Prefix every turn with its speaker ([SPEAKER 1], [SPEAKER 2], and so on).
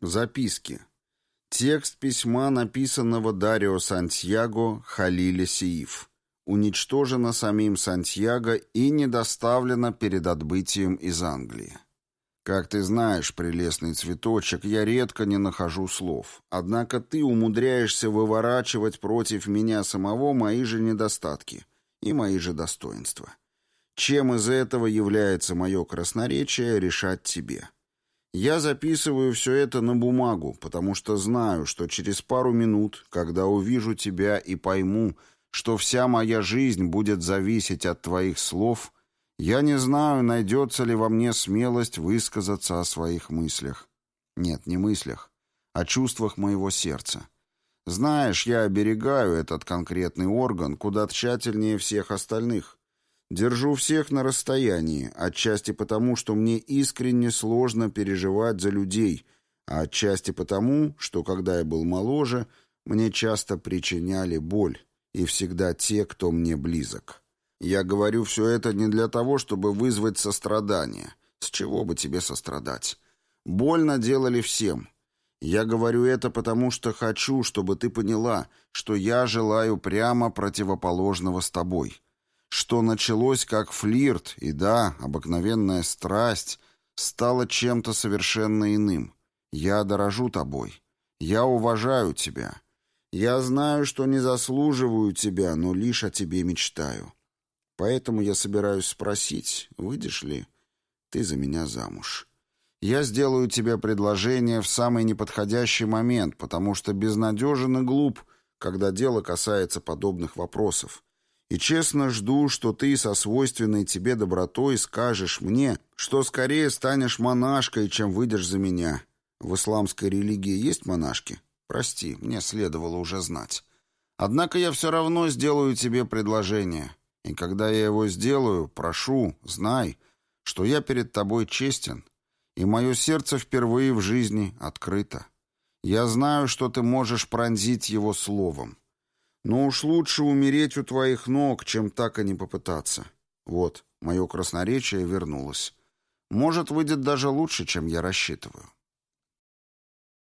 [SPEAKER 1] Записки. Текст письма, написанного Дарио Сантьяго Халиле Сииф. Уничтожено самим Сантьяго и не доставлено перед отбытием из Англии. Как ты знаешь, прелестный цветочек, я редко не нахожу слов. Однако ты умудряешься выворачивать против меня самого мои же недостатки и мои же достоинства. Чем из этого является мое красноречие, решать тебе. Я записываю все это на бумагу, потому что знаю, что через пару минут, когда увижу тебя и пойму, что вся моя жизнь будет зависеть от твоих слов, я не знаю, найдется ли во мне смелость высказаться о своих мыслях. Нет, не мыслях, о чувствах моего сердца. Знаешь, я оберегаю этот конкретный орган куда тщательнее всех остальных. Держу всех на расстоянии, отчасти потому, что мне искренне сложно переживать за людей, а отчасти потому, что, когда я был моложе, мне часто причиняли боль, и всегда те, кто мне близок. Я говорю все это не для того, чтобы вызвать сострадание. С чего бы тебе сострадать? Больно делали всем. Я говорю это потому, что хочу, чтобы ты поняла, что я желаю прямо противоположного с тобой» что началось как флирт, и да, обыкновенная страсть, стало чем-то совершенно иным. Я дорожу тобой. Я уважаю тебя. Я знаю, что не заслуживаю тебя, но лишь о тебе мечтаю. Поэтому я собираюсь спросить, выйдешь ли ты за меня замуж. Я сделаю тебе предложение в самый неподходящий момент, потому что безнадежен и глуп, когда дело касается подобных вопросов и честно жду, что ты со свойственной тебе добротой скажешь мне, что скорее станешь монашкой, чем выйдешь за меня. В исламской религии есть монашки? Прости, мне следовало уже знать. Однако я все равно сделаю тебе предложение. И когда я его сделаю, прошу, знай, что я перед тобой честен, и мое сердце впервые в жизни открыто. Я знаю, что ты можешь пронзить его словом. Но уж лучше умереть у твоих ног, чем так и не попытаться. Вот, мое красноречие вернулось. Может, выйдет даже лучше, чем я рассчитываю.